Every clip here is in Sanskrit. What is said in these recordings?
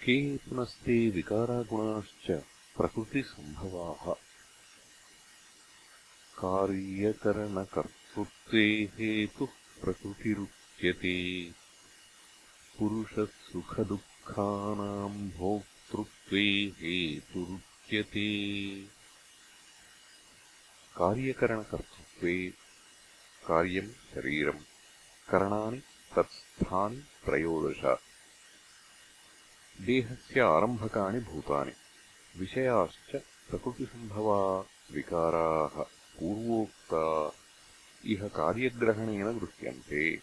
के पुनस्ते विकारागुणाश्च प्रकृतिसम्भवाः। कार्यकरणकर्तृत्वे हेतुः प्रकृतिरुच्यते। पुरुषसुखदुःखानाम् भोक्तृत्वे हेतुरुच्यते। कार्यकरणकर्तृत्वे कार्यम् शरीरम् करणानि तत्स्थानि त्रयोदश देहस्य आरम्भकाणि भूतानि। विषयाश्च प्रकृतिसम्भवा विकाराः पूर्वोक्ता। इह कार्यग्रहणेन गृह्यन्ते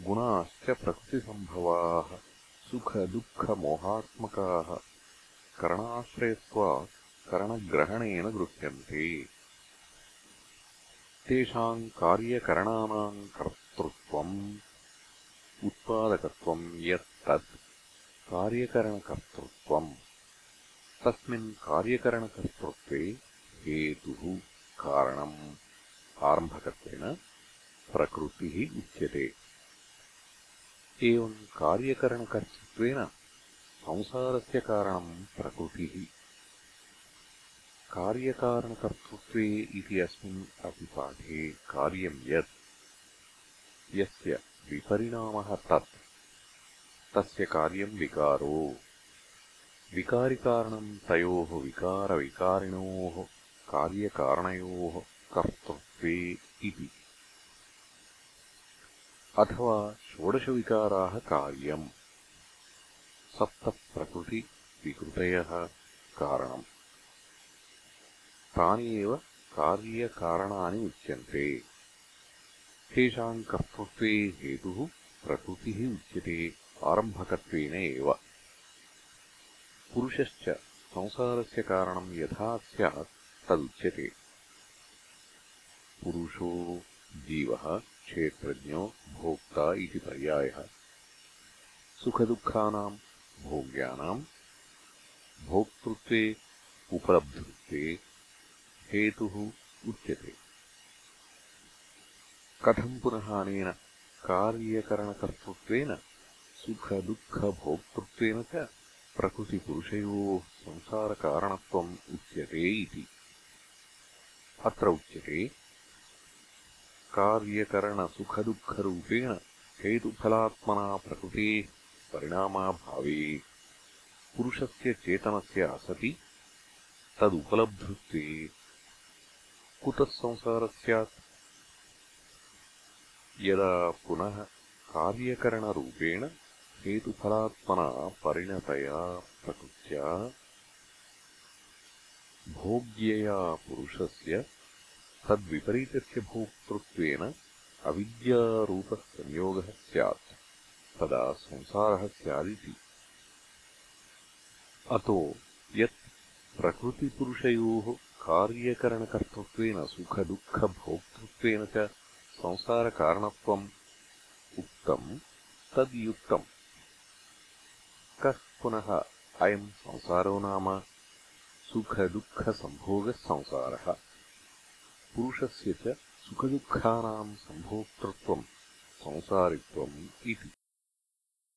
गुणाश्च प्रकृतिसम्भवाः सुखदुःखमोहात्मकाः। करणाश्रयत्वात् करणग्रहणेन गृह्यन्ते तेषाम् कार्यकरणानाम् कर्तृत्वम् उत्पादकत्वम् यत् तत् कार्यकरणकर्तृत्वम्। तस्मिन् कार्यकरणकर्तृत्वे हेतुः कारणम्। आरम्भकत्वेन प्रकृतिः उच्यते। एवम् कार्यकरणकर्तृत्वेन संसारस्य कारणम् प्रकृतिः। कार्यकारणकर्तृत्वे इति अस्मिन् अपि पाठे कार्यम् यत्। यस्य विपरिणामः तत्। तस्य कार्यम् विकारो। विकारिकारणम् तयोः विकारविकारिणोः कार्यकारणयोः कर्तृत्वे इति। अथवा षोडशविकाराः कार्यम्। सप्तप्रकृतिविकृतयः कारणम्। तानि एव कार्यकारणानि उच्यन्ते। तेषाम् कर्तृत्वे हेतुः प्रकृतिः उच्यते आरम्भकत्वेन एव। पुरुषश्च संसारस्य कारणम् यथा स्यात् तदुच्यते पुरुषो जीवः क्षेत्रज्ञो भोक्ता इति पर्यायः। सुखदुःखानाम् भोग्यानाम् भोक्तृत्वे उपलब्धृत्वे हेतुः उच्यते। कथम् पुनः अनेन कार्यकरणकर्तृत्वेन सुखदुःखभोक्तृत्वेन च प्रकृतिपुरुषयोः संसारकारणत्वम् उच्यते इति। अत्र उच्यते कार्यकरणसुखदुःखरूपेण हेतुफलात्मना प्रकृतेः परिणामाभावे पुरुषस्य चेतनस्य असति तदुपलब्धृत्वे। कुतः संसारः स्यात्? यदा पुनः कार्यकरणरूपेण हेतुफलात्मना परिणतया प्रकृत्या भोग्यया पुरुषस्य तद्विपरीतस्य भोक्तृत्वेन अविद्यारूपः संयोगः स्यात् तदा संसारः स्यादिति अतो यत् प्रकृतिपुरुषयोः कार्यकरणकर्तृत्वेन सुखदुःखभोक्तृत्वेन च संसारकारणत्वम् उक्तम् तद्युक्तम् कः पुनः अयम् संसारो नाम सुखदुःखसम्भोगः संसारः पुरुषस्य च सुखदुःखानाम् सम्भोक्तृत्वम् संसारित्वम् इति